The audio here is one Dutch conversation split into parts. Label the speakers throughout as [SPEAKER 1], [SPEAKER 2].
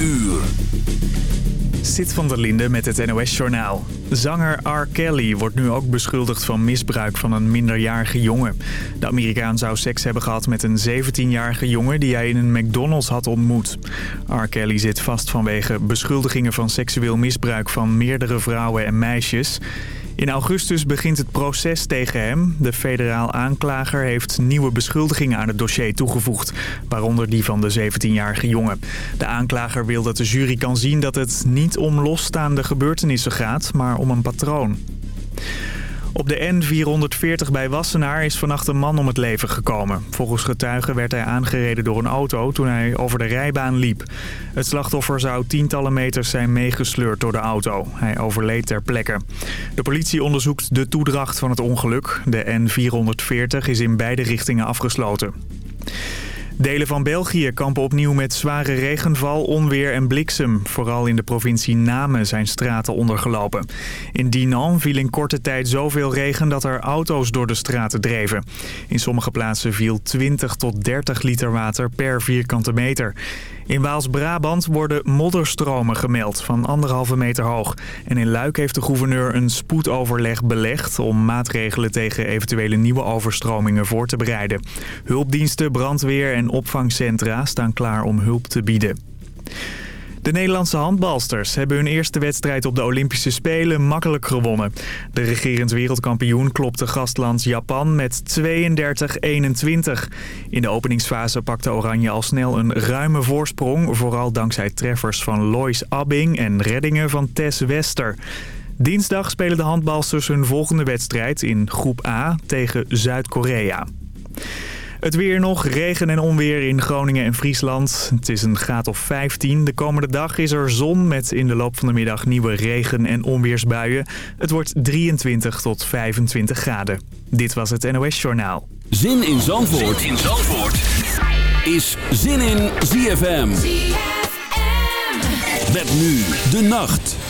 [SPEAKER 1] uur.
[SPEAKER 2] Zit van der Linde met het NOS-journaal. Zanger R. Kelly wordt nu ook beschuldigd van misbruik van een minderjarige jongen. De Amerikaan zou seks hebben gehad met een 17-jarige jongen die hij in een McDonald's had ontmoet. R. Kelly zit vast vanwege beschuldigingen van seksueel misbruik van meerdere vrouwen en meisjes. In augustus begint het proces tegen hem. De federaal aanklager heeft nieuwe beschuldigingen aan het dossier toegevoegd. Waaronder die van de 17-jarige jongen. De aanklager wil dat de jury kan zien dat het niet om losstaande gebeurtenissen gaat, maar om een patroon. Op de N440 bij Wassenaar is vannacht een man om het leven gekomen. Volgens getuigen werd hij aangereden door een auto toen hij over de rijbaan liep. Het slachtoffer zou tientallen meters zijn meegesleurd door de auto. Hij overleed ter plekke. De politie onderzoekt de toedracht van het ongeluk. De N440 is in beide richtingen afgesloten. Delen van België kampen opnieuw met zware regenval, onweer en bliksem. Vooral in de provincie Namen zijn straten ondergelopen. In Dinan viel in korte tijd zoveel regen dat er auto's door de straten dreven. In sommige plaatsen viel 20 tot 30 liter water per vierkante meter. In Waals-Brabant worden modderstromen gemeld van anderhalve meter hoog. En in Luik heeft de gouverneur een spoedoverleg belegd... om maatregelen tegen eventuele nieuwe overstromingen voor te bereiden. Hulpdiensten, brandweer en opvangcentra staan klaar om hulp te bieden. De Nederlandse handbalsters hebben hun eerste wedstrijd op de Olympische Spelen makkelijk gewonnen. De regerend wereldkampioen klopte gastland Japan met 32-21. In de openingsfase pakte Oranje al snel een ruime voorsprong... vooral dankzij treffers van Lois Abbing en reddingen van Tess Wester. Dinsdag spelen de handbalsters hun volgende wedstrijd in groep A tegen Zuid-Korea. Het weer nog, regen en onweer in Groningen en Friesland. Het is een graad of 15. De komende dag is er zon met in de loop van de middag nieuwe regen- en onweersbuien. Het wordt 23 tot 25 graden. Dit was het NOS Journaal.
[SPEAKER 1] Zin in Zandvoort, zin in Zandvoort. is Zin in ZFM. ZFM. Met nu de nacht.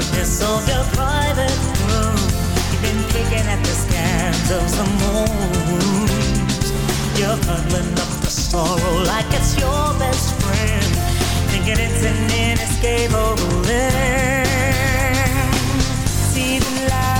[SPEAKER 3] darkness of your private room. You've been picking at the scans of some old wounds. You're huddling up the sorrow like it's your best friend, thinking it's an inescapable end. See the light.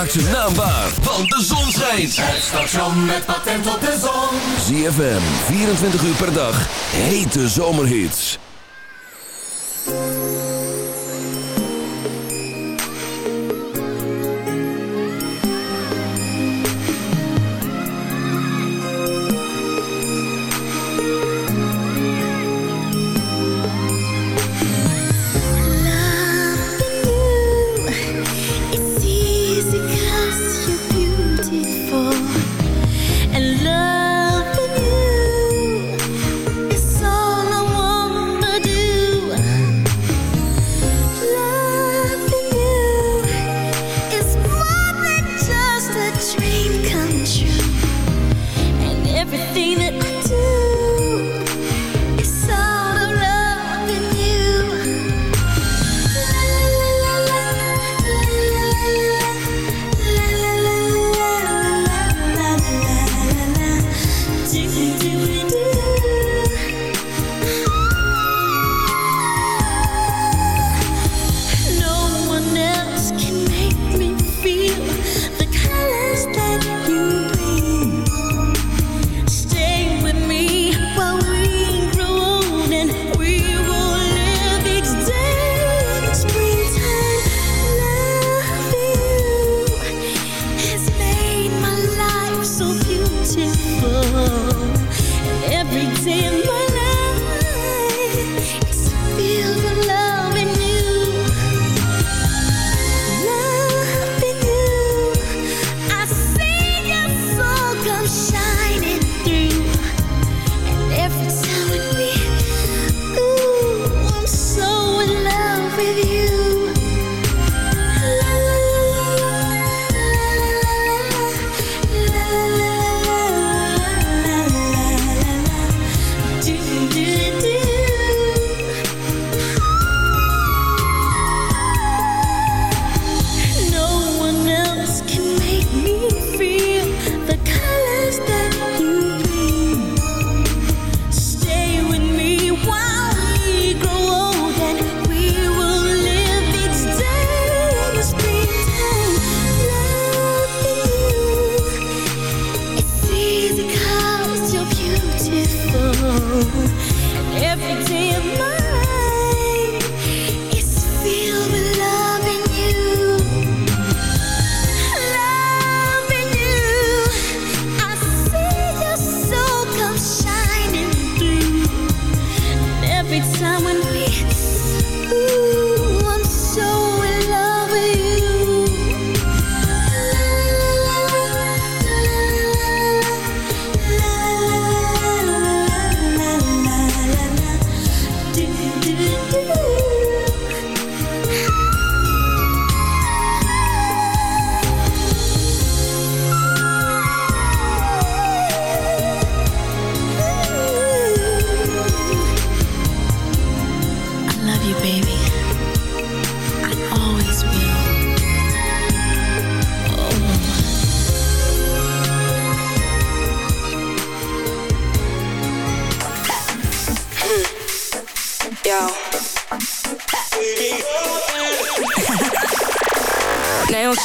[SPEAKER 4] Maak ze naambaar, want de zon schijnt.
[SPEAKER 5] Het station met patent op de zon.
[SPEAKER 4] ZFM, 24 uur per dag. Hete zomerhits.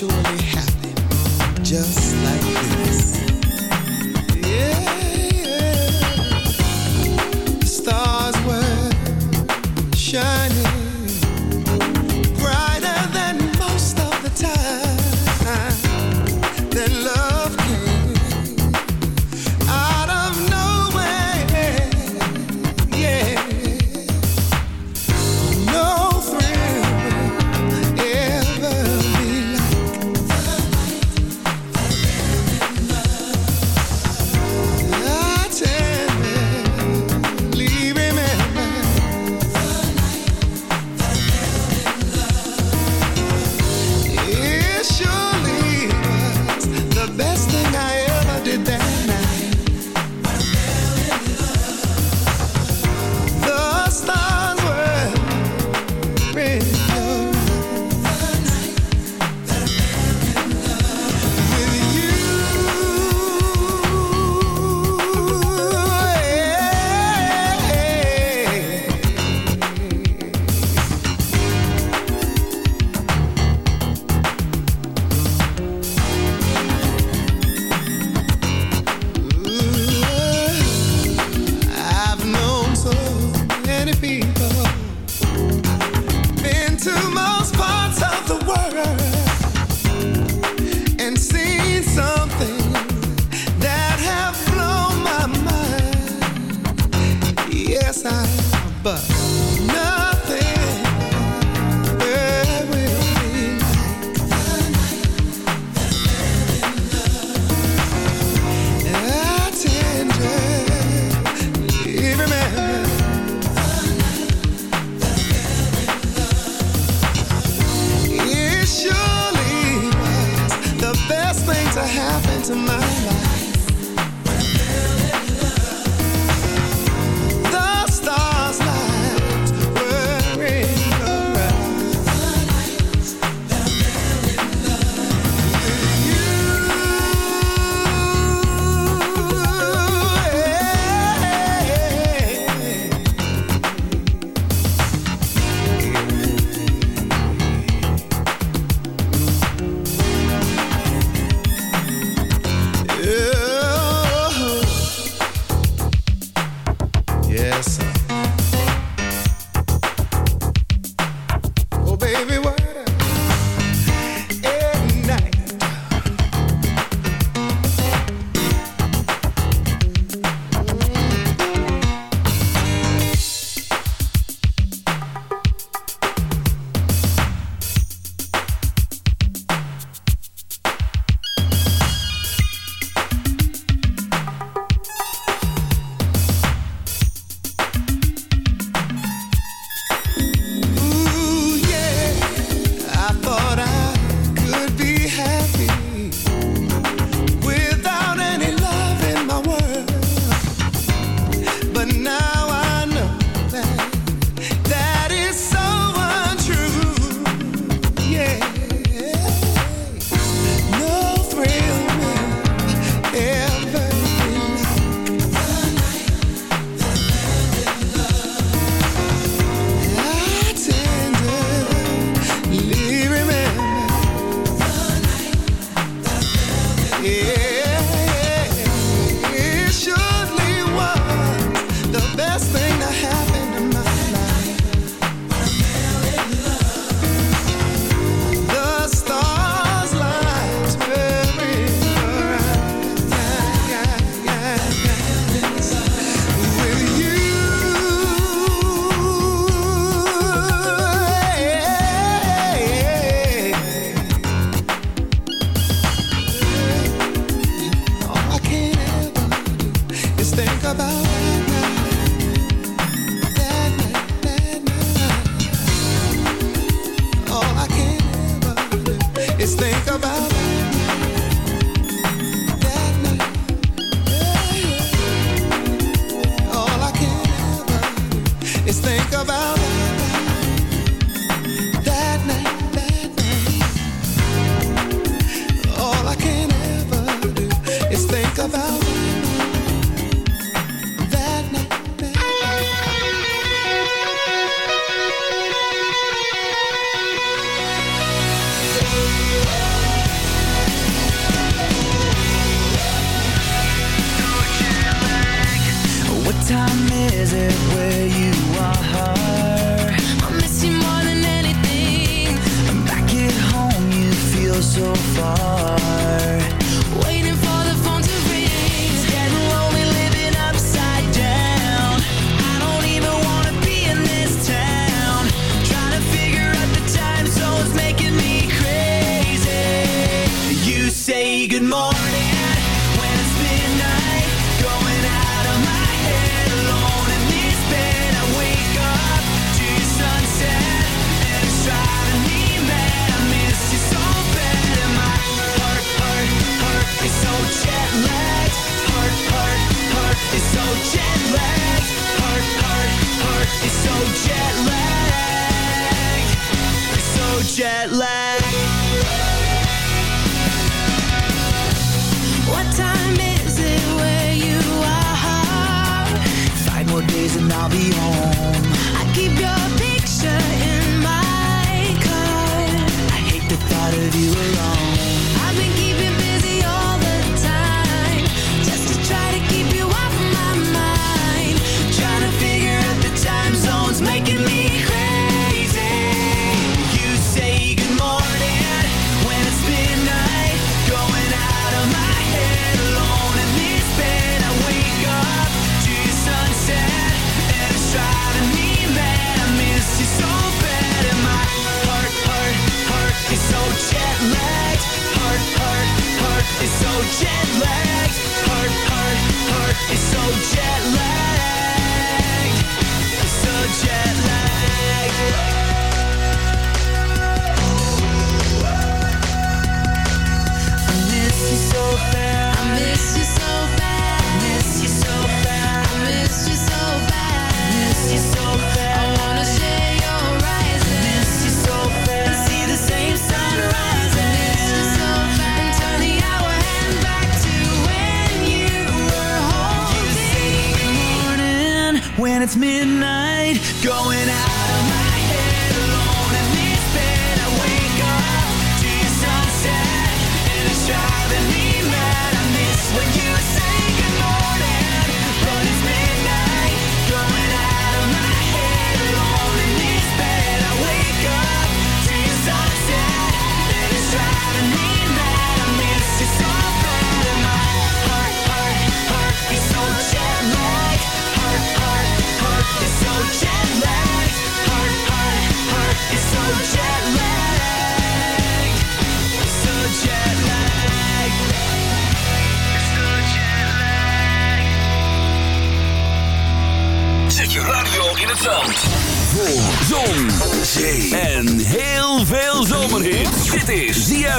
[SPEAKER 6] surely happen just like this.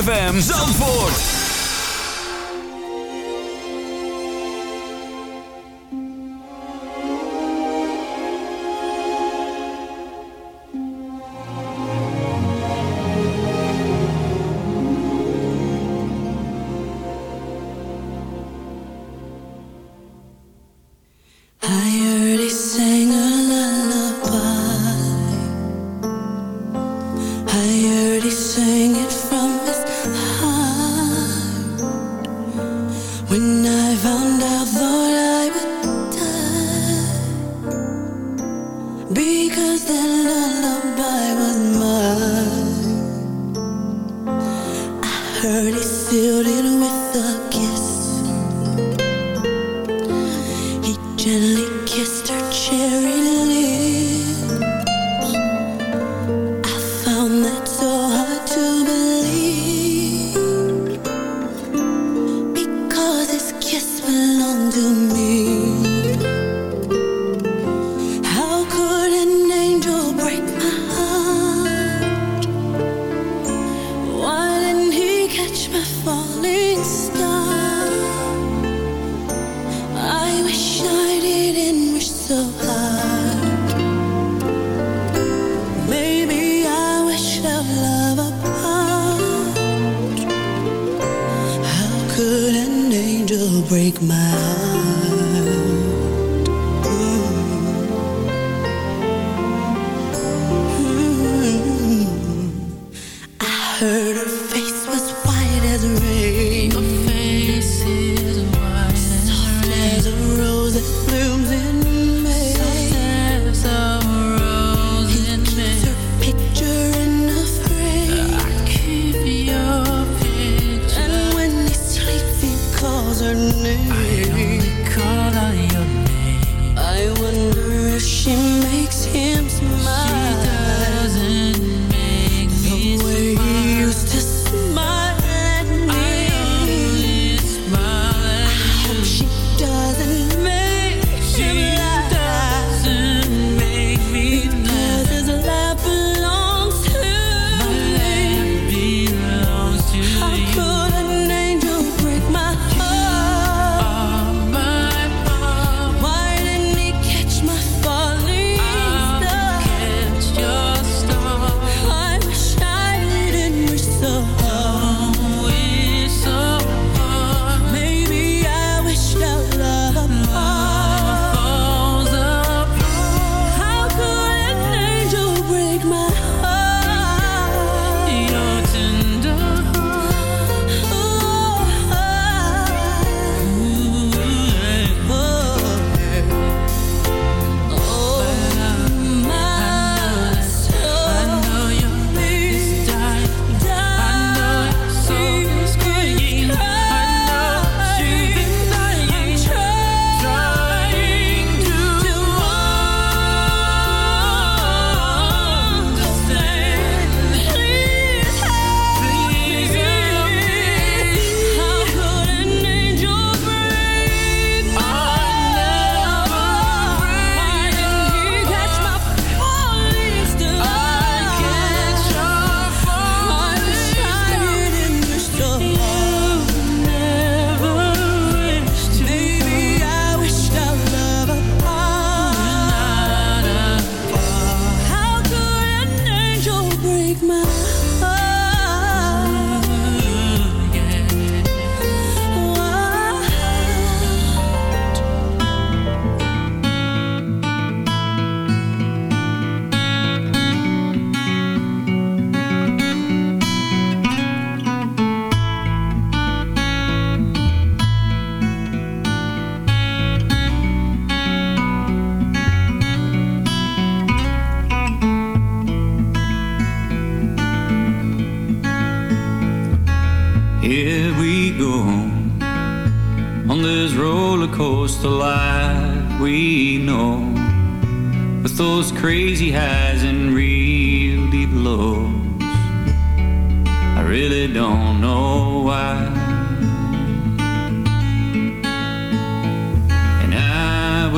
[SPEAKER 6] ZFM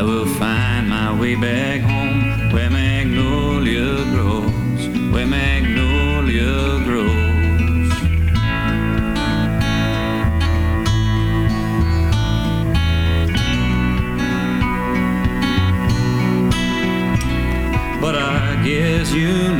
[SPEAKER 5] I will find my way back home where magnolia grows, where magnolia grows. But I guess you know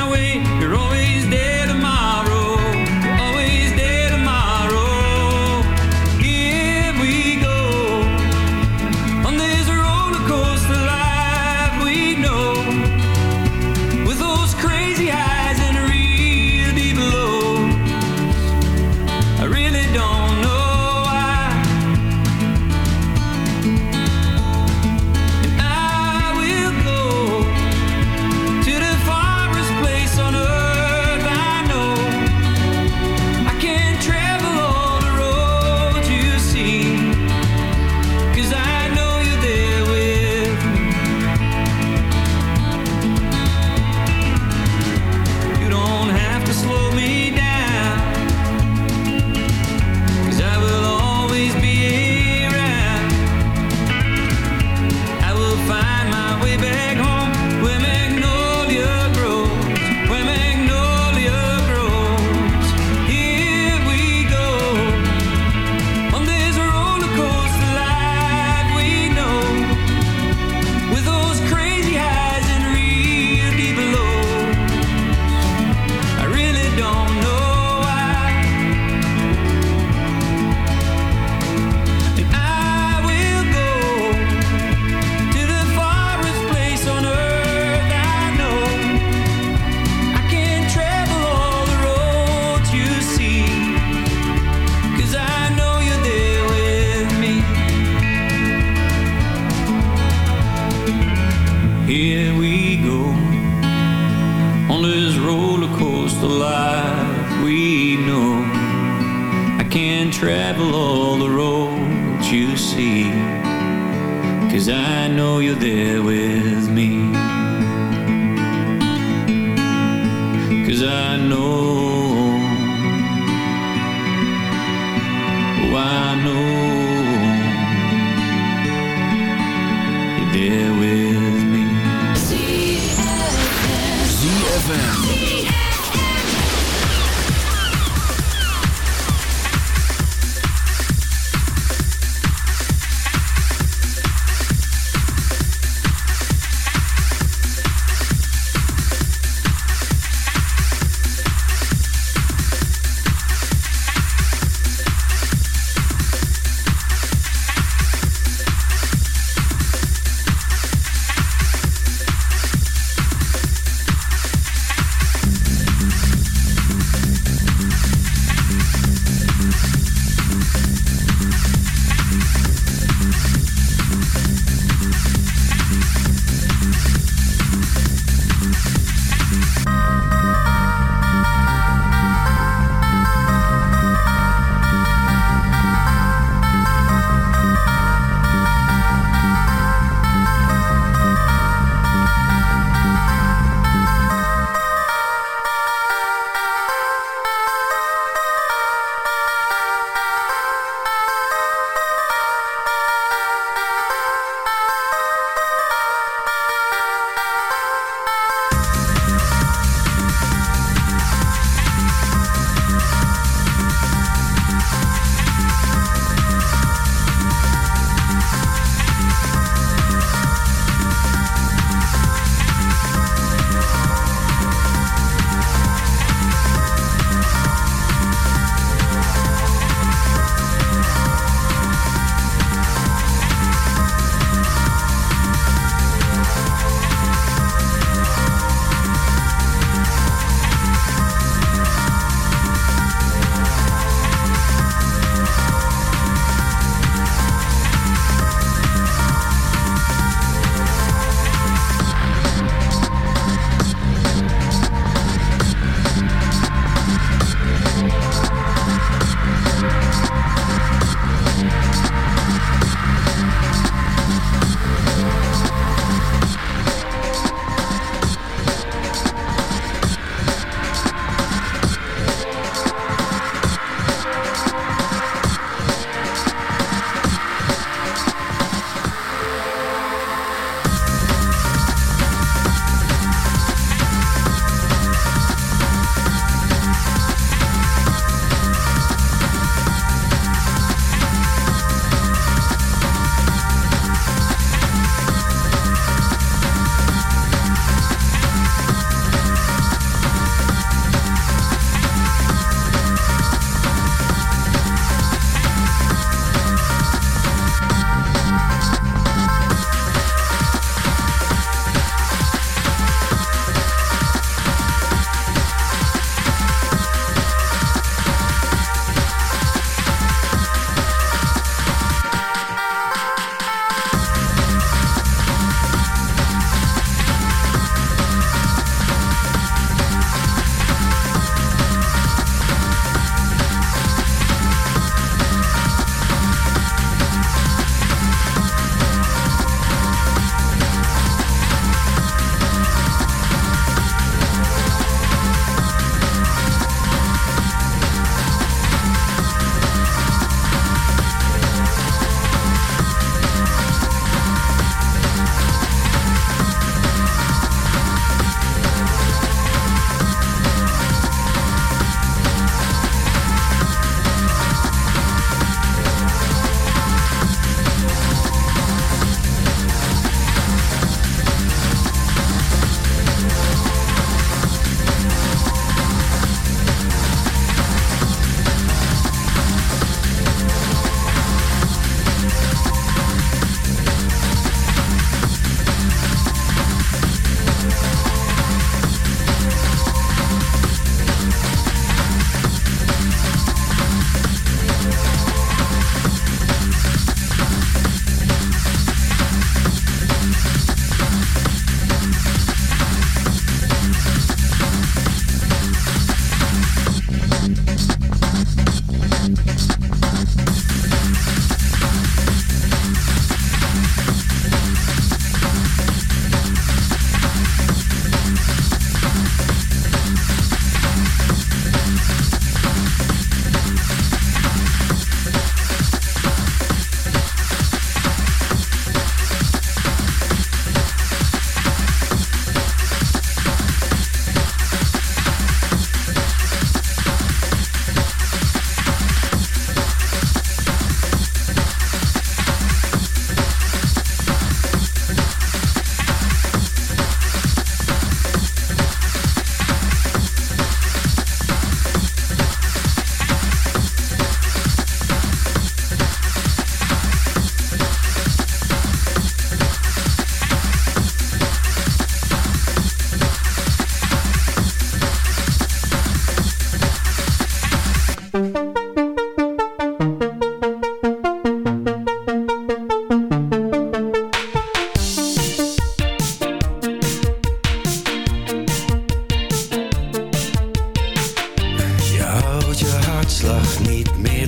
[SPEAKER 5] Slach niet meer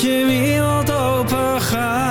[SPEAKER 5] je wereld open gaat.